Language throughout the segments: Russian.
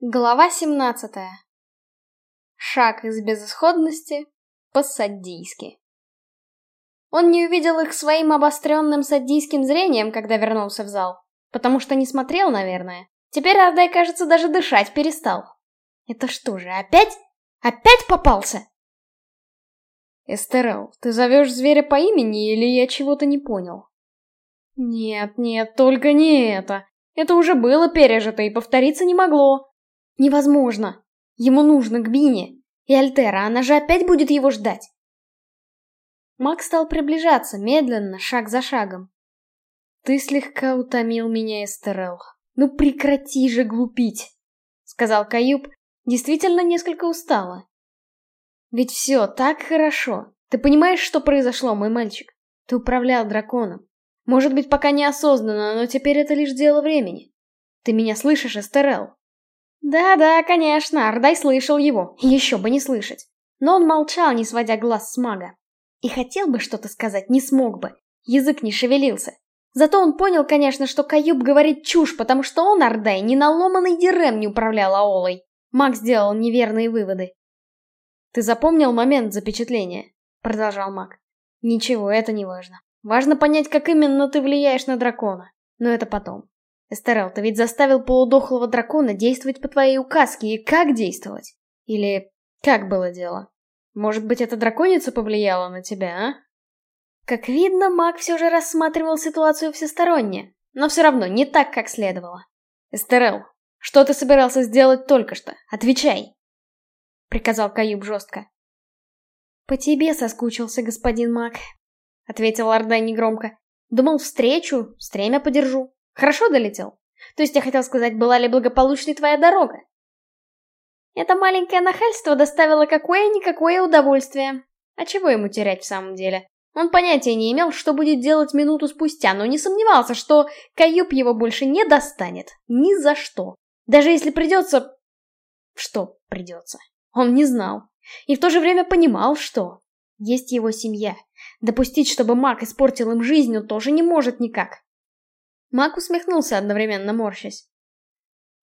Глава 17. Шаг из безысходности по-саддийски. Он не увидел их своим обостренным саддийским зрением, когда вернулся в зал. Потому что не смотрел, наверное. Теперь Ардай, кажется, даже дышать перестал. Это что же, опять? Опять попался? Эстерел, ты зовешь зверя по имени или я чего-то не понял? Нет, нет, только не это. Это уже было пережито и повториться не могло. Невозможно. Ему нужно к Бине. И Альтера, она же опять будет его ждать. Макс стал приближаться, медленно, шаг за шагом. «Ты слегка утомил меня, Эстерел. Ну прекрати же глупить!» — сказал Каюб, действительно несколько устало. «Ведь все так хорошо. Ты понимаешь, что произошло, мой мальчик? Ты управлял драконом. Может быть, пока неосознанно, но теперь это лишь дело времени. Ты меня слышишь, Эстерел?» Да-да, конечно, Ардай слышал его, еще бы не слышать. Но он молчал, не сводя глаз с мага. И хотел бы что-то сказать, не смог бы. Язык не шевелился. Зато он понял, конечно, что Каюб говорит чушь, потому что он, Ардай, ни на ломаный не управлял Аолой. Маг сделал неверные выводы. «Ты запомнил момент запечатления?» — продолжал маг. «Ничего, это не важно. Важно понять, как именно ты влияешь на дракона. Но это потом. Эстерел, ты ведь заставил полудохлого дракона действовать по твоей указке, и как действовать? Или как было дело? Может быть, эта драконица повлияла на тебя, а? Как видно, маг все же рассматривал ситуацию всесторонне, но все равно не так, как следовало. Эстерел, что ты собирался сделать только что? Отвечай! Приказал Каюб жестко. «По тебе соскучился, господин маг», — ответил Ордай негромко. «Думал, встречу, стремя подержу. Хорошо долетел? То есть я хотел сказать, была ли благополучной твоя дорога? Это маленькое нахальство доставило какое-никакое удовольствие. А чего ему терять в самом деле? Он понятия не имел, что будет делать минуту спустя, но не сомневался, что Каюб его больше не достанет. Ни за что. Даже если придется... Что придется? Он не знал. И в то же время понимал, что... Есть его семья. Допустить, чтобы маг испортил им жизнь, он тоже не может никак. Мак усмехнулся, одновременно морщась.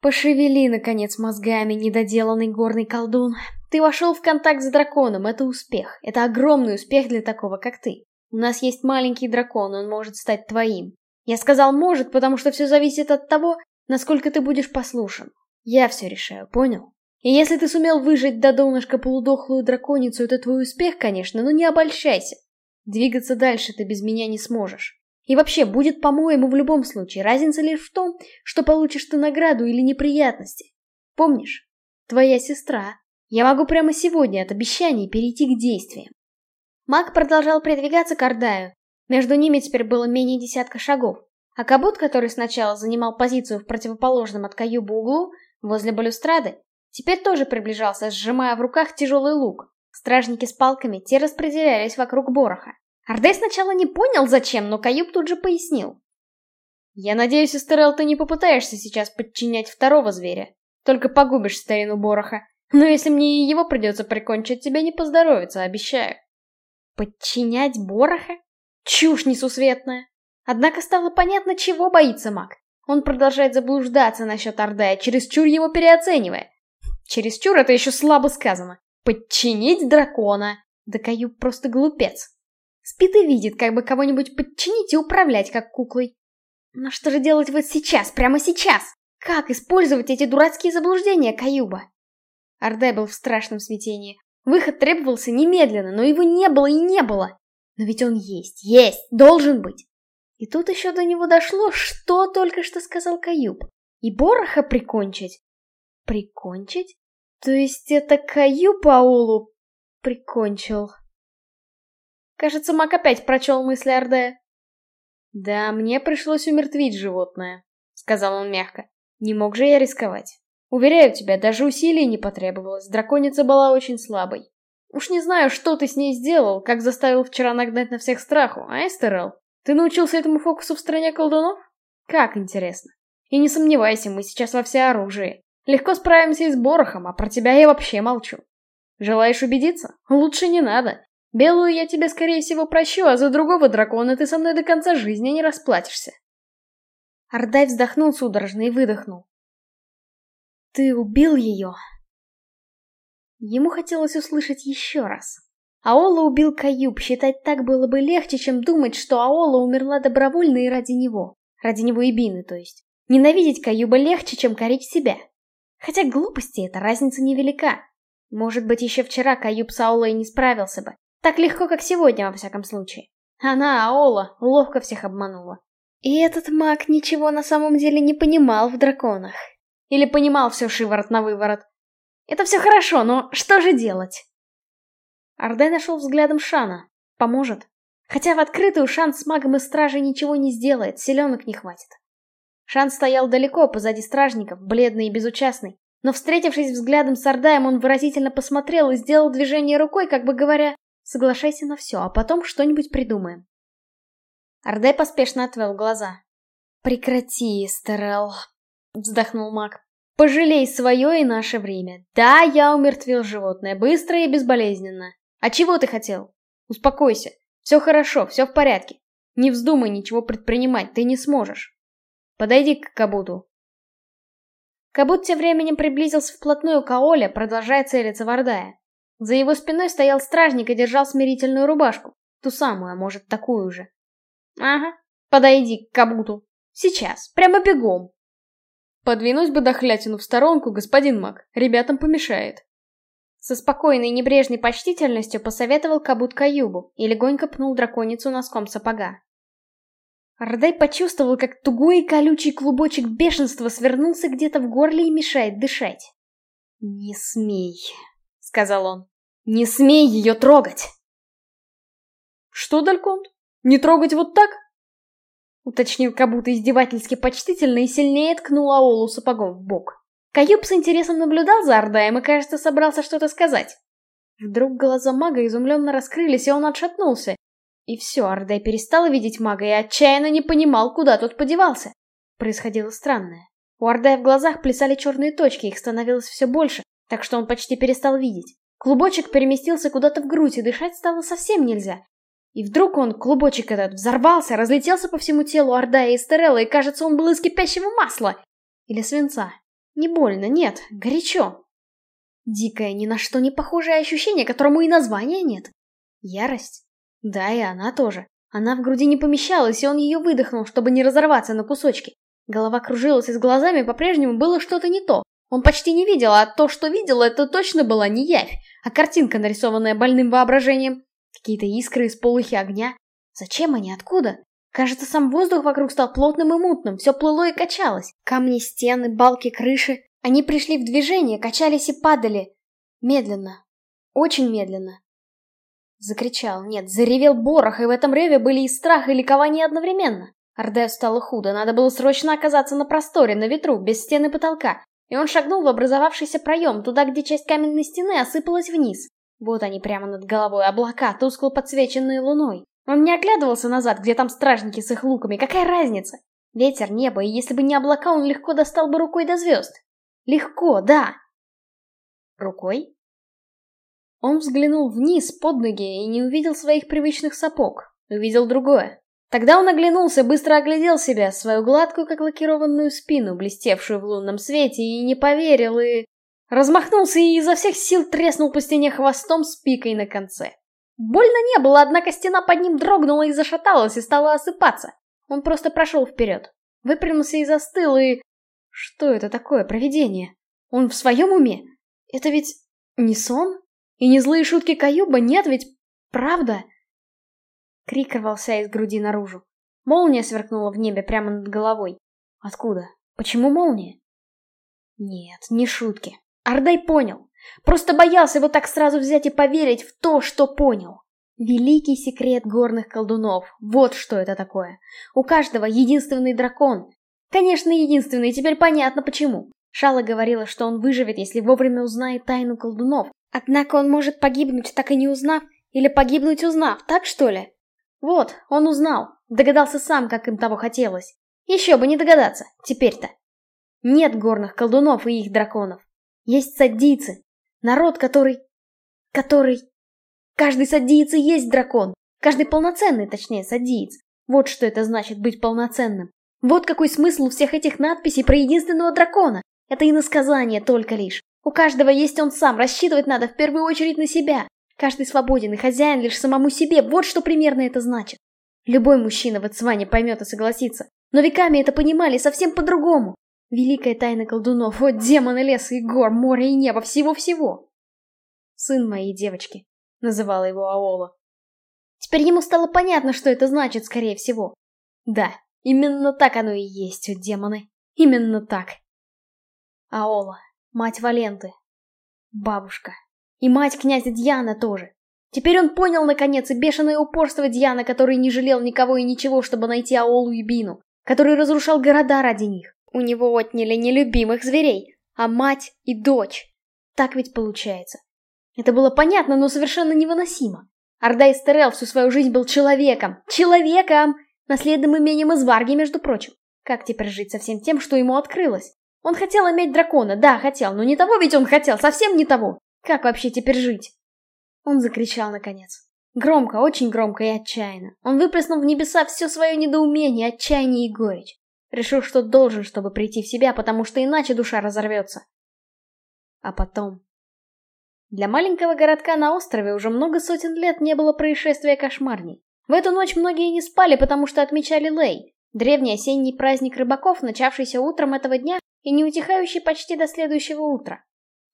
«Пошевели, наконец, мозгами, недоделанный горный колдун. Ты вошел в контакт с драконом, это успех. Это огромный успех для такого, как ты. У нас есть маленький дракон, он может стать твоим. Я сказал «может», потому что все зависит от того, насколько ты будешь послушен. Я все решаю, понял? И если ты сумел выжить до донышка полудохлую драконицу, это твой успех, конечно, но не обольщайся. Двигаться дальше ты без меня не сможешь. И вообще, будет по-моему в любом случае. Разница лишь в том, что получишь ты награду или неприятности. Помнишь? Твоя сестра. Я могу прямо сегодня от обещаний перейти к действиям. Маг продолжал придвигаться к Ардаю. Между ними теперь было менее десятка шагов. А Кабут, который сначала занимал позицию в противоположном от Каюба углу, возле балюстрады, теперь тоже приближался, сжимая в руках тяжелый лук. Стражники с палками, те распределялись вокруг Бороха. Ардей сначала не понял, зачем, но Каюб тут же пояснил. «Я надеюсь, Эстерел, ты не попытаешься сейчас подчинять второго зверя. Только погубишь старину Бороха. Но если мне и его придется прикончить, тебе не поздоровится, обещаю». «Подчинять Бороха? Чушь несусветная!» Однако стало понятно, чего боится маг. Он продолжает заблуждаться насчет Ардая, чересчур его переоценивая. Чересчур это еще слабо сказано. Подчинить дракона. Да Каюб просто глупец. Спит и видит, как бы кого-нибудь подчинить и управлять как куклой. Но что же делать вот сейчас, прямо сейчас? Как использовать эти дурацкие заблуждения Каюба? Ардай был в страшном смятении. Выход требовался немедленно, но его не было и не было. Но ведь он есть, есть, должен быть. И тут еще до него дошло, что только что сказал Каюб. И Бороха прикончить? Прикончить? То есть это Каюб Аулу прикончил? Кажется, Мак опять прочел мысли Ордея. «Да, мне пришлось умертвить животное», — сказал он мягко. «Не мог же я рисковать. Уверяю тебя, даже усилий не потребовалось, драконица была очень слабой. Уж не знаю, что ты с ней сделал, как заставил вчера нагнать на всех страху, а, Эстерел? Ты научился этому фокусу в стране колдунов? Как интересно. И не сомневайся, мы сейчас во всеоружии. Легко справимся и с Борохом, а про тебя я вообще молчу. Желаешь убедиться? Лучше не надо. Белую я тебе, скорее всего, прощу, а за другого дракона ты со мной до конца жизни не расплатишься. Ардай вздохнул судорожно и выдохнул. Ты убил ее?» Ему хотелось услышать еще раз. Аола убил Каюб, считать так было бы легче, чем думать, что Аола умерла добровольно и ради него. Ради него и Бины, то есть. Ненавидеть Каюба легче, чем корить себя. Хотя глупости эта разница невелика. Может быть, еще вчера Каюб с Аолой не справился бы. Так легко, как сегодня, во всяком случае. Она, Аола, ловко всех обманула. И этот маг ничего на самом деле не понимал в драконах. Или понимал все шиворот на выворот. Это все хорошо, но что же делать? Ардай нашел взглядом Шана. Поможет. Хотя в открытую Шан с магом и стражей ничего не сделает, селенок не хватит. Шан стоял далеко, позади стражников, бледный и безучастный. Но встретившись взглядом с Ардаем, он выразительно посмотрел и сделал движение рукой, как бы говоря, соглашайся на все, а потом что-нибудь придумаем. Ардай поспешно отвел глаза. «Прекрати, Эстерел», — вздохнул маг. «Пожалей свое и наше время. Да, я умертвил животное, быстро и безболезненно. А чего ты хотел? Успокойся. Все хорошо, все в порядке. Не вздумай ничего предпринимать, ты не сможешь. Подойди к Кабуту. Кабут тем временем приблизился вплотную к Аоле, продолжая целиться в Ордая. За его спиной стоял стражник и держал смирительную рубашку. Ту самую, а может, такую же. Ага, подойди к Кабуту. Сейчас, прямо бегом. Подвинуть бы дохлятину в сторонку, господин маг, ребятам помешает. Со спокойной небрежной почтительностью посоветовал Кабут Каюбу и легонько пнул драконицу носком сапога. Рдай почувствовал, как тугой и колючий клубочек бешенства свернулся где-то в горле и мешает дышать. «Не смей», — сказал он. «Не смей ее трогать!» «Что, Дальконт? Не трогать вот так?» Уточнил Кабута издевательски почтительно и сильнее ткнул Аолу сапогом в бок. Каюб с интересом наблюдал за Ардаем и, кажется, собрался что-то сказать. Вдруг глаза мага изумленно раскрылись, и он отшатнулся. И все, Ардай перестал видеть мага и отчаянно не понимал, куда тот подевался. Происходило странное. У Ардая в глазах плясали черные точки, их становилось все больше, так что он почти перестал видеть. Клубочек переместился куда-то в грудь, и дышать стало совсем нельзя. И вдруг он, клубочек этот, взорвался, разлетелся по всему телу Ардая и Стерелла, и кажется, он был из кипящего масла. Или свинца. Не больно, нет, горячо. Дикое, ни на что не похожее ощущение, которому и названия нет. Ярость. Да, и она тоже. Она в груди не помещалась, и он ее выдохнул, чтобы не разорваться на кусочки. Голова кружилась, и с глазами по-прежнему было что-то не то. Он почти не видел, а то, что видел, это точно была не явь, а картинка, нарисованная больным воображением. Какие-то искры из полухи огня. Зачем они, откуда? Кажется, сам воздух вокруг стал плотным и мутным, все плыло и качалось. Камни, стены, балки, крыши. Они пришли в движение, качались и падали. Медленно. Очень медленно. Закричал, нет, заревел Борох, и в этом реве были и страх, и ликование одновременно. Ардею стало худо, надо было срочно оказаться на просторе, на ветру, без стены потолка. И он шагнул в образовавшийся проем, туда, где часть каменной стены осыпалась вниз. Вот они прямо над головой, облака, тускло подсвеченные луной. Он не оглядывался назад, где там стражники с их луками, какая разница? Ветер, небо, и если бы не облака, он легко достал бы рукой до звезд. Легко, да. Рукой? Он взглянул вниз, под ноги, и не увидел своих привычных сапог. Увидел другое. Тогда он оглянулся, быстро оглядел себя, свою гладкую, как лакированную спину, блестевшую в лунном свете, и не поверил, и... Размахнулся и изо всех сил треснул по стене хвостом с пикой на конце. Больно не было, однако стена под ним дрогнула и зашаталась, и стала осыпаться. Он просто прошел вперед. Выпрямился и застыл, и... Что это такое, провидение? Он в своем уме? Это ведь не сон? И не злые шутки Каюба? Нет, ведь правда? Крик рвался из груди наружу. Молния сверкнула в небе прямо над головой. Откуда? Почему молния? Нет, не шутки. Ардай понял. Просто боялся вот так сразу взять и поверить в то, что понял. Великий секрет горных колдунов. Вот что это такое. У каждого единственный дракон. Конечно, единственный, теперь понятно почему. Шала говорила, что он выживет, если вовремя узнает тайну колдунов. Однако он может погибнуть, так и не узнав, или погибнуть узнав, так что ли? Вот, он узнал. Догадался сам, как им того хотелось. Еще бы не догадаться, теперь-то. Нет горных колдунов и их драконов. Есть саддийцы, Народ, который... который... Каждый садиец и есть дракон. Каждый полноценный, точнее, садиец. Вот что это значит быть полноценным. Вот какой смысл у всех этих надписей про единственного дракона. Это иносказание только лишь. У каждого есть он сам, рассчитывать надо в первую очередь на себя. Каждый свободен и хозяин лишь самому себе, вот что примерно это значит. Любой мужчина в Эцване поймет и согласится. Но веками это понимали совсем по-другому. Великая тайна колдунов, вот демоны леса и гор, моря и неба, всего-всего. Сын моей девочки, называла его Аола. Теперь ему стало понятно, что это значит, скорее всего. Да, именно так оно и есть, о демоны. Именно так. Аола, мать Валенты, бабушка. И мать князя Дьяна тоже. Теперь он понял, наконец, и бешеное упорство Дьяна, который не жалел никого и ничего, чтобы найти Аолу и Бину, который разрушал города ради них. У него отняли не любимых зверей, а мать и дочь. Так ведь получается. Это было понятно, но совершенно невыносимо. Орда Истерел всю свою жизнь был человеком. Человеком! Наследным имением из Варги, между прочим. Как теперь жить со всем тем, что ему открылось? Он хотел иметь дракона, да, хотел, но не того ведь он хотел, совсем не того. Как вообще теперь жить? Он закричал наконец. Громко, очень громко и отчаянно. Он выплеснул в небеса все свое недоумение, отчаяние и горечь. Решил, что должен, чтобы прийти в себя, потому что иначе душа разорвется. А потом... Для маленького городка на острове уже много сотен лет не было происшествия кошмарней. В эту ночь многие не спали, потому что отмечали Лей, древний осенний праздник рыбаков, начавшийся утром этого дня и не утихающий почти до следующего утра.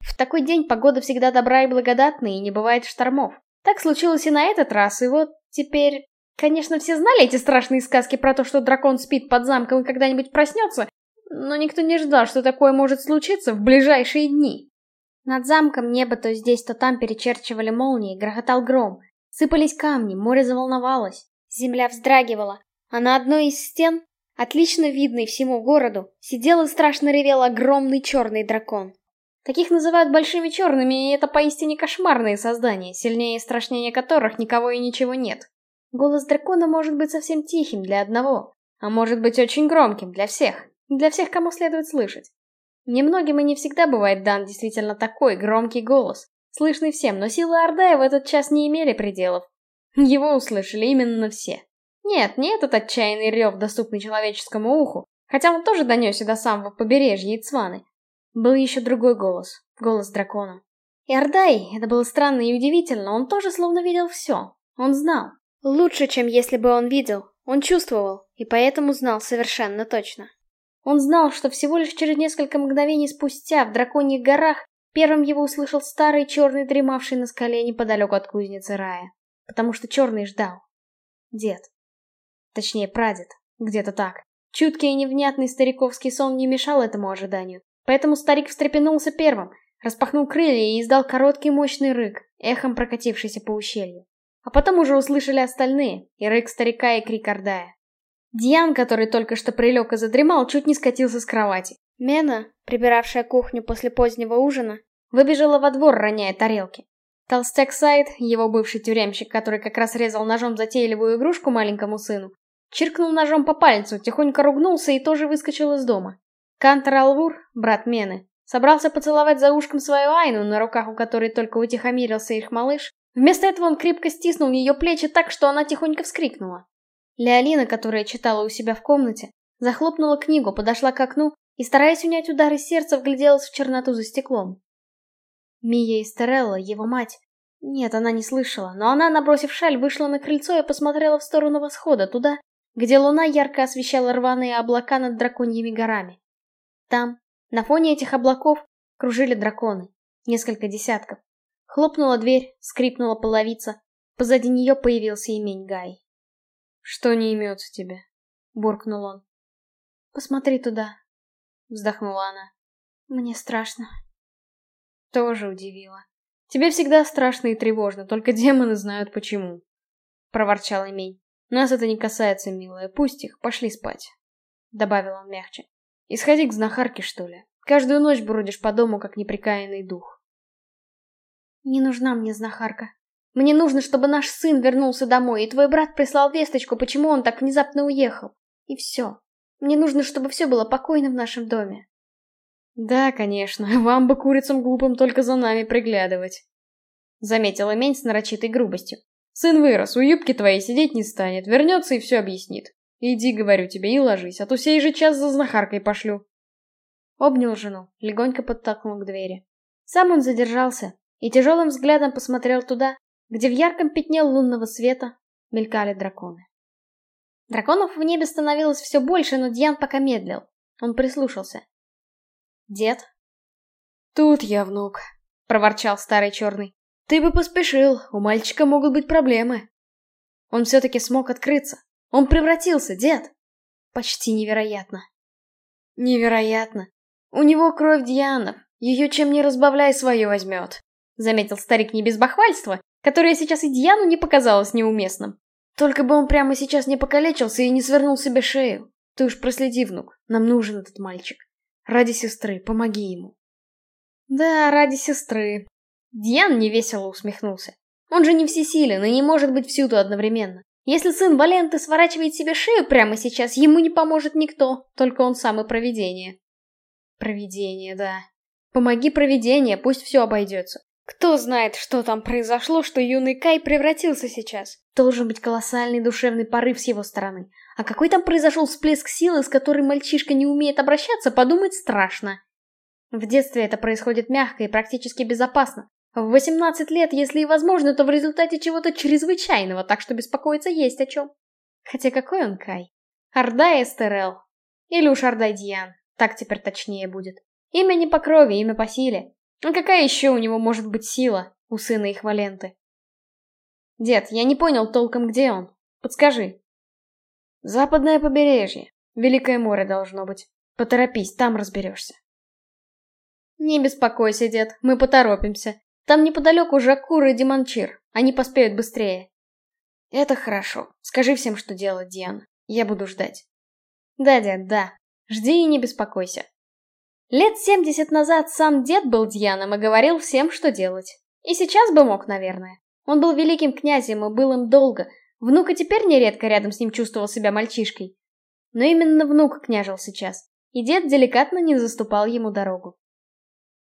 В такой день погода всегда добра и благодатная, и не бывает штормов. Так случилось и на этот раз, и вот теперь... Конечно, все знали эти страшные сказки про то, что дракон спит под замком и когда-нибудь проснется, но никто не ждал, что такое может случиться в ближайшие дни. Над замком небо то здесь, то там перечерчивали молнии, грохотал гром. Сыпались камни, море заволновалось, земля вздрагивала, а на одной из стен, отлично видной всему городу, сидел и страшно ревел огромный черный дракон. Таких называют большими черными, и это поистине кошмарные создания, сильнее и страшнее которых никого и ничего нет. Голос дракона может быть совсем тихим для одного, а может быть очень громким для всех, для всех, кому следует слышать. Немногим и не всегда бывает дан действительно такой громкий голос, слышный всем, но силы Ордая в этот час не имели пределов. Его услышали именно все. Нет, не этот отчаянный рев, доступный человеческому уху, хотя он тоже донесся до самого побережья Ицваны, был еще другой голос, голос дракона. И Ордай, это было странно и удивительно, он тоже словно видел все. Он знал. Лучше, чем если бы он видел. Он чувствовал, и поэтому знал совершенно точно. Он знал, что всего лишь через несколько мгновений спустя в драконьих горах первым его услышал старый черный, дремавший на скале неподалеку от кузницы Рая. Потому что черный ждал. Дед. Точнее, прадед. Где-то так. Чуткий и невнятный стариковский сон не мешал этому ожиданию. Поэтому старик встрепенулся первым, распахнул крылья и издал короткий мощный рык, эхом прокатившийся по ущелью. А потом уже услышали остальные, и рык старика, и крик Ордая. Диан, который только что прилег и задремал, чуть не скатился с кровати. Мена, прибиравшая кухню после позднего ужина, выбежала во двор, роняя тарелки. Толстяк Сайд, его бывший тюремщик, который как раз резал ножом затейливую игрушку маленькому сыну, чиркнул ножом по пальцу, тихонько ругнулся и тоже выскочил из дома. Кантор Алвур, брат Мены, собрался поцеловать за ушком свою Айну, на руках у которой только утихомирился их малыш. Вместо этого он крепко стиснул ее плечи так, что она тихонько вскрикнула. Леолина, которая читала у себя в комнате, захлопнула книгу, подошла к окну и, стараясь унять удары сердца, вгляделась в черноту за стеклом. Мия Истерелла, его мать. Нет, она не слышала, но она, набросив шаль, вышла на крыльцо и посмотрела в сторону восхода, туда, где луна ярко освещала рваные облака над драконьими горами. Там, на фоне этих облаков, кружили драконы. Несколько десятков. Хлопнула дверь, скрипнула половица. Позади нее появился имень Гай. «Что не имется тебе?» — буркнул он. «Посмотри туда», — вздохнула она. «Мне страшно». Тоже удивило. «Тебе всегда страшно и тревожно, только демоны знают почему», — проворчал имень. «Нас это не касается, милая, пусть их, пошли спать», — добавил он мягче. И сходи к знахарке, что ли. Каждую ночь бродишь по дому, как неприкаянный дух. Не нужна мне знахарка. Мне нужно, чтобы наш сын вернулся домой, и твой брат прислал весточку, почему он так внезапно уехал. И все. Мне нужно, чтобы все было покойно в нашем доме. Да, конечно, вам бы курицам глупым только за нами приглядывать. Заметила Мень с нарочитой грубостью. Сын вырос, у юбки твоей сидеть не станет, вернется и все объяснит. Иди, говорю тебе, и ложись, а то сей же час за знахаркой пошлю. Обнял жену, легонько подтолкнул к двери. Сам он задержался и тяжелым взглядом посмотрел туда, где в ярком пятне лунного света мелькали драконы. Драконов в небе становилось все больше, но Дьян пока медлил. Он прислушался. «Дед?» «Тут я, внук», — проворчал старый черный. «Ты бы поспешил, у мальчика могут быть проблемы». Он все-таки смог открыться. Он превратился, дед. Почти невероятно. Невероятно. У него кровь Дианов. Ее чем не разбавляй, свое возьмет. Заметил старик не без бахвальства, которое сейчас и Диану не показалось неуместным. Только бы он прямо сейчас не покалечился и не свернул себе шею. Ты уж проследи, внук, нам нужен этот мальчик. Ради сестры, помоги ему. Да, ради сестры. Диан невесело усмехнулся. Он же не всесилен и не может быть всюду одновременно. Если сын Валенты сворачивает себе шею прямо сейчас, ему не поможет никто, только он сам и провидение. Провидение, да. Помоги провидение, пусть все обойдется. Кто знает, что там произошло, что юный Кай превратился сейчас. Должен быть колоссальный душевный порыв с его стороны. А какой там произошел всплеск силы, с которой мальчишка не умеет обращаться, подумать страшно. В детстве это происходит мягко и практически безопасно. В 18 лет, если и возможно, то в результате чего-то чрезвычайного, так что беспокоиться есть о чем. Хотя какой он Кай? Ордай Эстерел. Или уж Ордай Диан. Так теперь точнее будет. Имя не по крови, имя по силе. А какая еще у него может быть сила, у сына их Валенты? Дед, я не понял толком, где он. Подскажи. Западное побережье. Великое море должно быть. Поторопись, там разберешься. Не беспокойся, дед, мы поторопимся. Там неподалеку Жакур и Диманчир. Они поспеют быстрее. Это хорошо. Скажи всем, что делать, Диан. Я буду ждать. Да, дед, да. Жди и не беспокойся. Лет семьдесят назад сам дед был Дьяном и говорил всем, что делать. И сейчас бы мог, наверное. Он был великим князем и был им долго. Внук и теперь нередко рядом с ним чувствовал себя мальчишкой. Но именно внук княжил сейчас, и дед деликатно не заступал ему дорогу.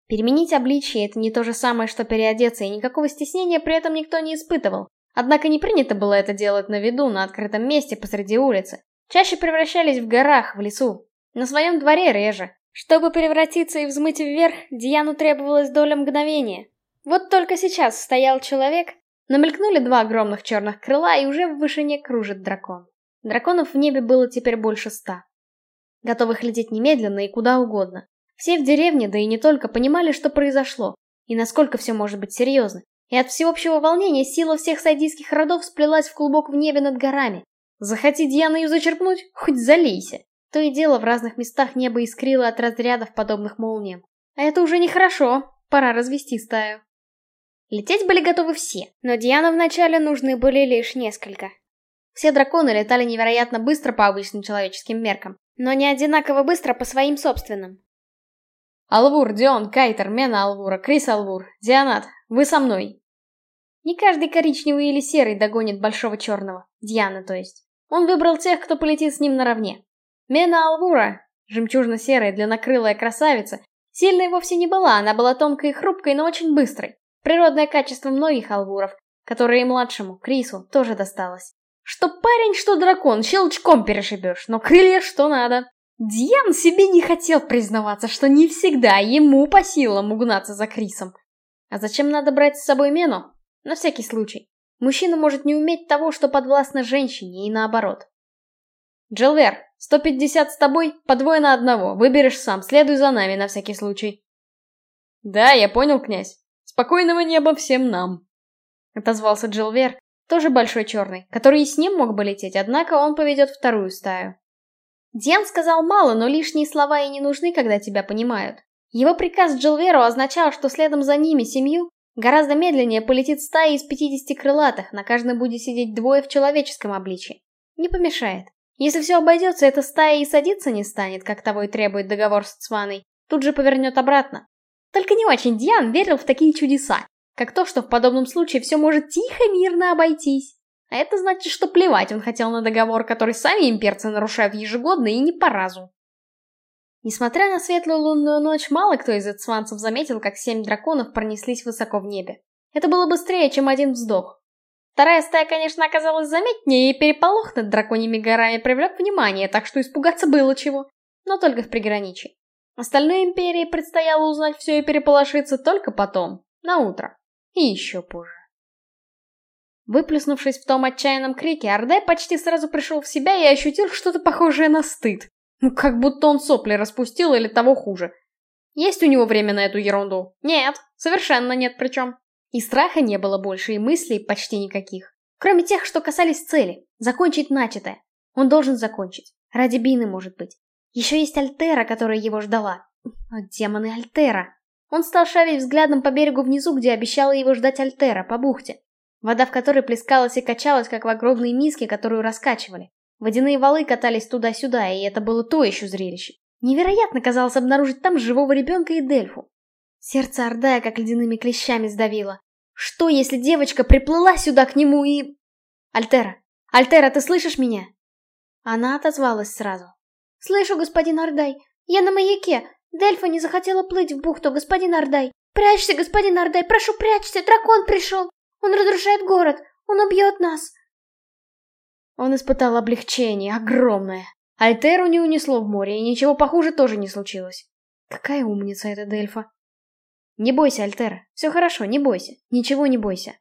Переменить обличие — это не то же самое, что переодеться, и никакого стеснения при этом никто не испытывал. Однако не принято было это делать на виду, на открытом месте, посреди улицы. Чаще превращались в горах, в лесу. На своем дворе реже. Чтобы превратиться и взмыть вверх, Диану требовалась доля мгновения. Вот только сейчас стоял человек, намелькнули два огромных черных крыла, и уже в вышине кружит дракон. Драконов в небе было теперь больше ста. Готовых лететь немедленно и куда угодно. Все в деревне, да и не только, понимали, что произошло, и насколько все может быть серьезно. И от всеобщего волнения сила всех сайдийских родов сплелась в клубок в небе над горами. Захоти Диана ее зачерпнуть, хоть залейся. То и дело в разных местах небо искрило от разрядов, подобных молниям. А это уже нехорошо, пора развести стаю. Лететь были готовы все, но Диана вначале нужны были лишь несколько. Все драконы летали невероятно быстро по обычным человеческим меркам, но не одинаково быстро по своим собственным. Алвур, Дион, Кайтер, Мена Алвура, Крис Алвур, Дианат, вы со мной. Не каждый коричневый или серый догонит большого черного, Диана то есть. Он выбрал тех, кто полетит с ним наравне. Мена Алвура, жемчужно-серая длиннокрылая красавица, сильной вовсе не была, она была тонкой и хрупкой, но очень быстрой. Природное качество многих алвуров, которое и младшему, Крису, тоже досталось. Что парень, что дракон, щелчком перешибешь, но крылья что надо. Дьян себе не хотел признаваться, что не всегда ему по силам угнаться за Крисом. А зачем надо брать с собой Мену? На всякий случай. Мужчина может не уметь того, что подвластно женщине, и наоборот. Джилвер, 150 с тобой, по двое на одного. Выберешь сам, следуй за нами на всякий случай. Да, я понял, князь. Спокойного неба всем нам. Отозвался Джилвер, тоже большой черный, который и с ним мог бы лететь, однако он поведет вторую стаю. Диан сказал мало, но лишние слова и не нужны, когда тебя понимают. Его приказ Джилверу означал, что следом за ними, семью, гораздо медленнее полетит стая из 50 крылатых, на каждом будет сидеть двое в человеческом обличии. Не помешает. Если все обойдется, эта стая и садиться не станет, как того и требует договор с Цваной. Тут же повернет обратно. Только не очень Диан верил в такие чудеса, как то, что в подобном случае все может тихо, мирно обойтись. А это значит, что плевать он хотел на договор, который сами имперцы нарушают ежегодно и не по разу. Несмотря на светлую лунную ночь, мало кто из эцванцев заметил, как семь драконов пронеслись высоко в небе. Это было быстрее, чем один вздох. Вторая стая, конечно, оказалась заметнее, и переполох над драконьими горами привлек внимание, так что испугаться было чего. Но только в приграничье. Остальной империи предстояло узнать все и переполошиться только потом, на утро. И еще позже. Выплеснувшись в том отчаянном крике, Ордай почти сразу пришел в себя и ощутил что-то похожее на стыд. Ну, как будто он сопли распустил или того хуже. Есть у него время на эту ерунду? Нет, совершенно нет причем. И страха не было больше, и мыслей почти никаких. Кроме тех, что касались цели. Закончить начатое. Он должен закончить. Ради Бины, может быть. Еще есть Альтера, которая его ждала. О, демоны Альтера. Он стал шарить взглядом по берегу внизу, где обещала его ждать Альтера, по бухте. Вода в которой плескалась и качалась, как в огромной миске, которую раскачивали. Водяные валы катались туда-сюда, и это было то еще зрелище. Невероятно казалось обнаружить там живого ребенка и Дельфу. Сердце Ордая как ледяными клещами сдавило. Что, если девочка приплыла сюда к нему и... Альтера! Альтера, ты слышишь меня? Она отозвалась сразу. «Слышу, господин Ардай. Я на маяке. Дельфа не захотела плыть в бухту, господин Ардай. Прячься, господин Ардай, прошу, прячься, дракон пришел. Он разрушает город, он убьет нас». Он испытал облегчение, огромное. Альтеру не унесло в море, и ничего похуже тоже не случилось. Какая умница эта Дельфа. Не бойся, Альтера, все хорошо, не бойся, ничего не бойся.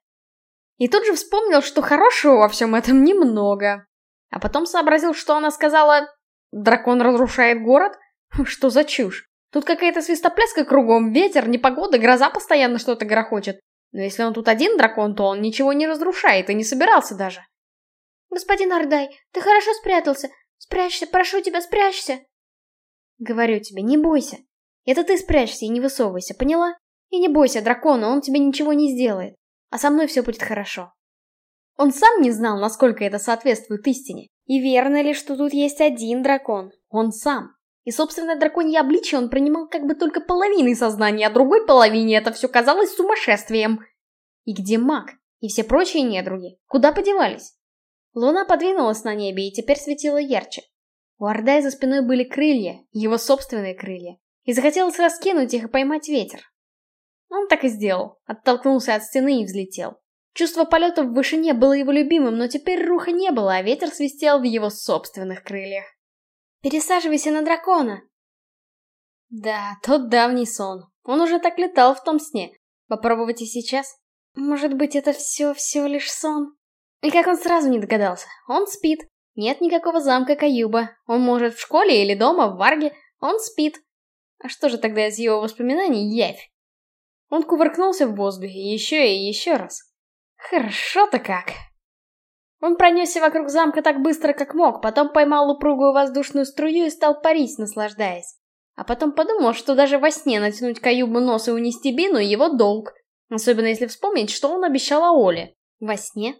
И тут же вспомнил, что хорошего во всем этом немного. А потом сообразил, что она сказала Дракон разрушает город? Что за чушь? Тут какая-то свистопляска кругом, ветер, непогода, гроза постоянно что-то грохочет. Но если он тут один дракон, то он ничего не разрушает и не собирался даже. Господин Ардай, ты хорошо спрятался. Спрячься, прошу тебя, спрячься. Говорю тебе, не бойся. Это ты спрячься и не высовывайся, поняла? И не бойся дракона, он тебе ничего не сделает. А со мной все будет хорошо. Он сам не знал, насколько это соответствует истине. И верно ли, что тут есть один дракон? Он сам. И собственное драконье обличие он принимал как бы только половиной сознания, а другой половине это все казалось сумасшествием. И где маг? И все прочие недруги? Куда подевались? Луна подвинулась на небе и теперь светила ярче. У Ордая за спиной были крылья, его собственные крылья. И захотелось раскинуть их и поймать ветер. Он так и сделал, оттолкнулся от стены и взлетел. Чувство полета в вышине было его любимым, но теперь руха не было, а ветер свистел в его собственных крыльях. «Пересаживайся на дракона!» Да, тот давний сон. Он уже так летал в том сне. Попробовать и сейчас? Может быть, это все всего лишь сон? И как он сразу не догадался? Он спит. Нет никакого замка Каюба. Он может в школе или дома, в Варге. Он спит. А что же тогда из его воспоминаний явь? Он кувыркнулся в воздухе еще и еще раз. Хорошо-то как. Он пронесся вокруг замка так быстро, как мог, потом поймал упругую воздушную струю и стал парить, наслаждаясь. А потом подумал, что даже во сне натянуть каюбу нос и унести бину — его долг. Особенно если вспомнить, что он обещал Оле. Во сне?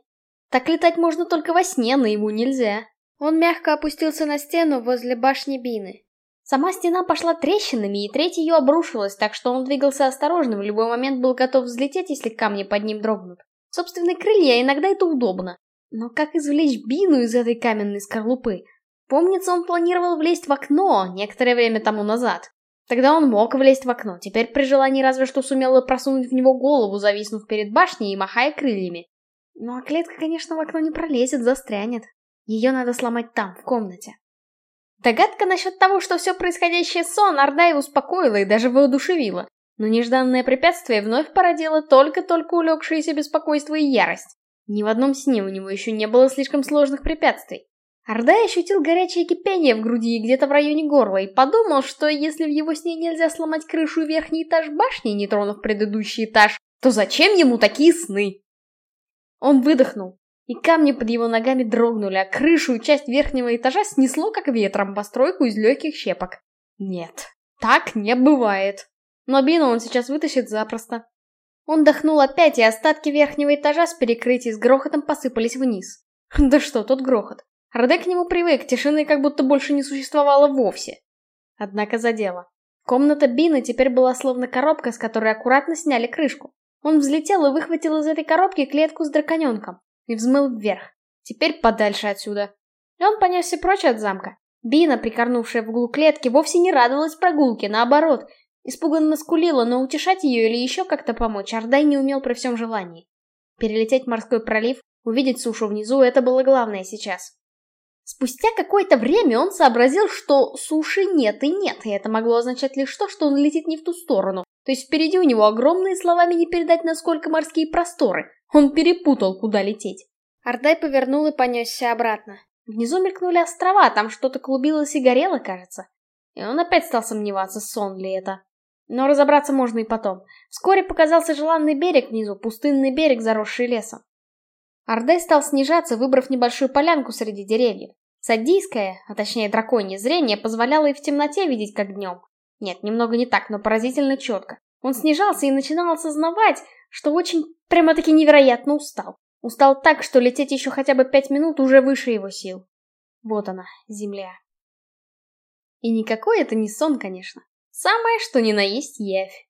Так летать можно только во сне, но ему нельзя. Он мягко опустился на стену возле башни Бины. Сама стена пошла трещинами, и треть ее обрушилась, так что он двигался осторожно, в любой момент был готов взлететь, если камни под ним дрогнут. Собственные крылья, иногда это удобно. Но как извлечь Бину из этой каменной скорлупы? Помнится, он планировал влезть в окно некоторое время тому назад. Тогда он мог влезть в окно, теперь при желании разве что сумел просунуть в него голову, зависнув перед башней и махая крыльями. Ну а клетка, конечно, в окно не пролезет, застрянет. Ее надо сломать там, в комнате. Догадка насчет того, что все происходящее сон, Ордай успокоила и даже воодушевила. Но нежданное препятствие вновь породило только-только улегшееся беспокойство и ярость. Ни в одном сне у него еще не было слишком сложных препятствий. Ордай ощутил горячее кипение в груди где-то в районе горла, и подумал, что если в его сне нельзя сломать крышу верхний этаж башни, не тронув предыдущий этаж, то зачем ему такие сны? Он выдохнул, и камни под его ногами дрогнули, а крышу и часть верхнего этажа снесло как ветром постройку из легких щепок. Нет, так не бывает. Но Бину он сейчас вытащит запросто. Он дохнул опять, и остатки верхнего этажа с перекрытий с грохотом посыпались вниз. Да что тот грохот. Роде к нему привык, тишины как будто больше не существовало вовсе. Однако задело. Комната Бина теперь была словно коробка, с которой аккуратно сняли крышку. Он взлетел и выхватил из этой коробки клетку с драконенком. И взмыл вверх. Теперь подальше отсюда. И он понесся прочь от замка. Бина, прикорнувшая в углу клетки, вовсе не радовалась прогулке, наоборот, Испуганно скулила, но утешать ее или еще как-то помочь Ардай не умел при всем желании. Перелететь морской пролив, увидеть сушу внизу — это было главное сейчас. Спустя какое-то время он сообразил, что суши нет и нет, и это могло означать лишь то, что он летит не в ту сторону. То есть впереди у него огромные словами не передать, насколько морские просторы. Он перепутал, куда лететь. Ардай повернул и понесся обратно. Внизу мелькнули острова, там что-то клубилось и горело, кажется. И он опять стал сомневаться, сон ли это. Но разобраться можно и потом. Вскоре показался желанный берег внизу, пустынный берег, заросший лесом. Ардей стал снижаться, выбрав небольшую полянку среди деревьев. Садийское, а точнее драконье зрение, позволяло и в темноте видеть, как днем. Нет, немного не так, но поразительно четко. Он снижался и начинал осознавать, что очень прямо-таки невероятно устал. Устал так, что лететь еще хотя бы пять минут уже выше его сил. Вот она, земля. И никакой это не сон, конечно. Самое, что ни на есть явь.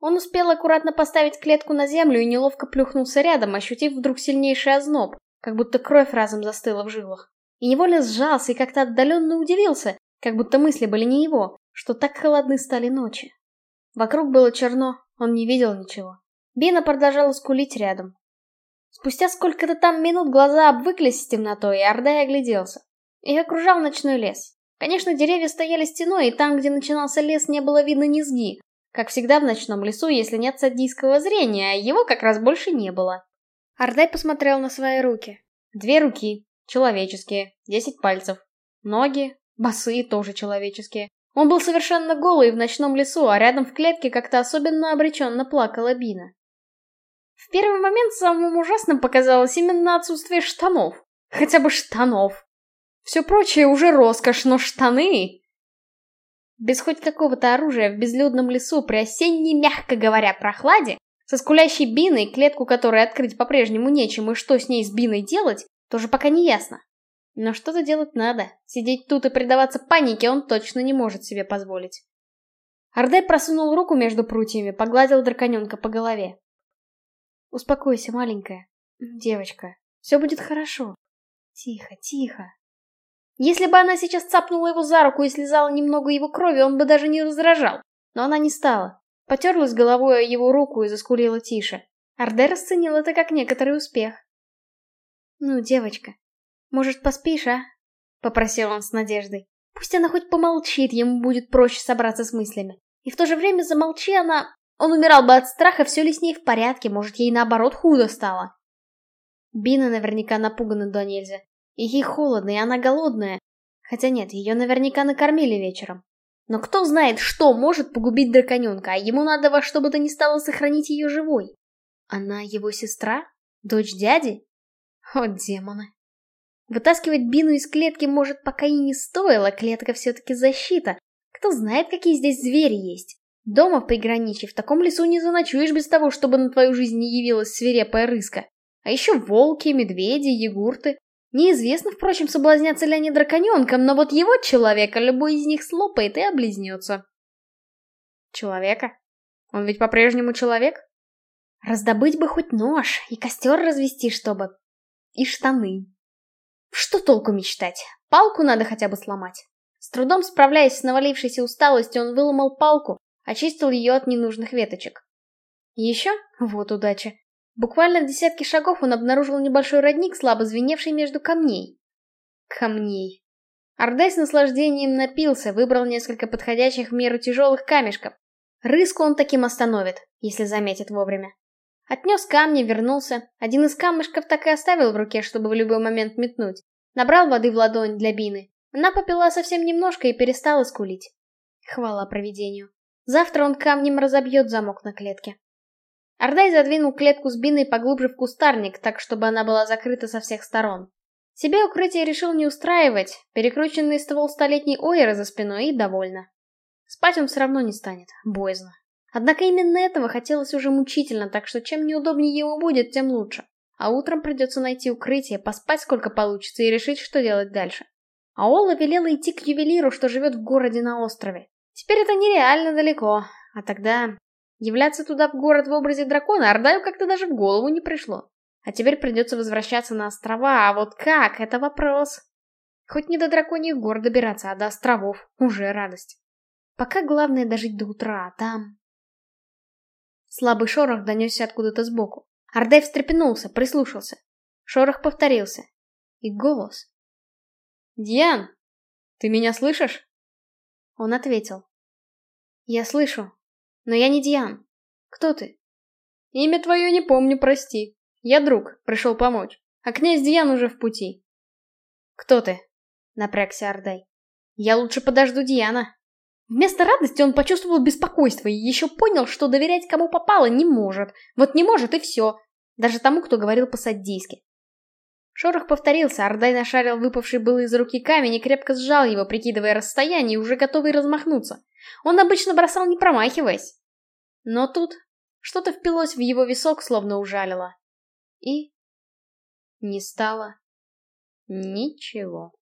Он успел аккуратно поставить клетку на землю и неловко плюхнулся рядом, ощутив вдруг сильнейший озноб, как будто кровь разом застыла в жилах. И невольно сжался и как-то отдаленно удивился, как будто мысли были не его, что так холодны стали ночи. Вокруг было черно, он не видел ничего. Бина продолжала скулить рядом. Спустя сколько-то там минут глаза обвыклись с темнотой, и Ордай огляделся. Их окружал ночной лес. Конечно, деревья стояли стеной, и там, где начинался лес, не было видно низги, как всегда в ночном лесу, если нет садийского зрения, а его как раз больше не было. Ардай посмотрел на свои руки. Две руки, человеческие, десять пальцев. Ноги, босые, тоже человеческие. Он был совершенно голый в ночном лесу, а рядом в клетке как-то особенно обреченно плакала Бина. В первый момент самым ужасным показалось именно отсутствие штанов. Хотя бы штанов. Все прочее уже роскошь, но штаны... Без хоть какого-то оружия в безлюдном лесу при осенней, мягко говоря, прохладе, со скулящей биной, клетку которой открыть по-прежнему нечем, и что с ней с биной делать, тоже пока не ясно. Но что-то делать надо. Сидеть тут и предаваться панике он точно не может себе позволить. Ардей просунул руку между прутьями, погладил драконенка по голове. «Успокойся, маленькая. Девочка, все будет хорошо. Тихо, тихо». Если бы она сейчас цапнула его за руку и слезала немного его крови, он бы даже не возражал. Но она не стала. Потерлась головой о его руку и заскулила тише. Арде расценил это как некоторый успех. «Ну, девочка, может, поспишь, а?» — попросил он с надеждой. «Пусть она хоть помолчит, ему будет проще собраться с мыслями. И в то же время замолчи она... Он умирал бы от страха, все ли с ней в порядке, может, ей наоборот худо стало». Бина наверняка напугана до нельзя. Ей холодно, и она голодная. Хотя нет, ее наверняка накормили вечером. Но кто знает, что может погубить драконенка, а ему надо во что бы то ни стало сохранить ее живой. Она его сестра? Дочь дяди? О, демоны. Вытаскивать Бину из клетки, может, пока и не стоило, клетка все-таки защита. Кто знает, какие здесь звери есть. Дома в приграничье, в таком лесу не заночуешь без того, чтобы на твою жизнь не явилась свирепая рыска. А еще волки, медведи, ягурты. Неизвестно, впрочем, соблазняться ли они драконенком, но вот его человека любой из них слопает и облизнется. Человека? Он ведь по-прежнему человек? Раздобыть бы хоть нож и костер развести, чтобы... И штаны. Что толку мечтать? Палку надо хотя бы сломать. С трудом справляясь с навалившейся усталостью, он выломал палку, очистил ее от ненужных веточек. Еще? Вот удача. Буквально в десятке шагов он обнаружил небольшой родник, слабо звеневший между камней. Камней. Ордай с наслаждением напился, выбрал несколько подходящих в меру тяжелых камешков. Рыску он таким остановит, если заметит вовремя. Отнес камни, вернулся. Один из камешков так и оставил в руке, чтобы в любой момент метнуть. Набрал воды в ладонь для Бины. Она попила совсем немножко и перестала скулить. Хвала провидению. Завтра он камнем разобьет замок на клетке. Ордай задвинул клетку с биной поглубже в кустарник, так чтобы она была закрыта со всех сторон. Себе укрытие решил не устраивать, перекрученный ствол столетней ойры за спиной и довольно. Спать он все равно не станет, боязно. Однако именно этого хотелось уже мучительно, так что чем неудобнее ему будет, тем лучше. А утром придется найти укрытие, поспать сколько получится и решить, что делать дальше. А Ола велела идти к ювелиру, что живет в городе на острове. Теперь это нереально далеко, а тогда Являться туда в город в образе дракона Ардаю как-то даже в голову не пришло. А теперь придется возвращаться на острова, а вот как, это вопрос. Хоть не до драконьих гор добираться, а до островов. Уже радость. Пока главное дожить до утра, а там... Слабый шорох донесся откуда-то сбоку. Ардай встрепенулся, прислушался. Шорох повторился. И голос. «Диан, ты меня слышишь?» Он ответил. «Я слышу, но я не Диан. Кто ты?» «Имя твое не помню, прости. Я друг, пришел помочь, а князь Диан уже в пути». «Кто ты?» — напрягся Ордай. «Я лучше подожду Диана». Вместо радости он почувствовал беспокойство и еще понял, что доверять кому попало не может. Вот не может и все. Даже тому, кто говорил по-саддийски. Шорох повторился, Ордай нашарил выпавший было из руки камень и крепко сжал его, прикидывая расстояние, уже готовый размахнуться. Он обычно бросал не промахиваясь. Но тут что-то впилось в его висок, словно ужалило. И не стало ничего.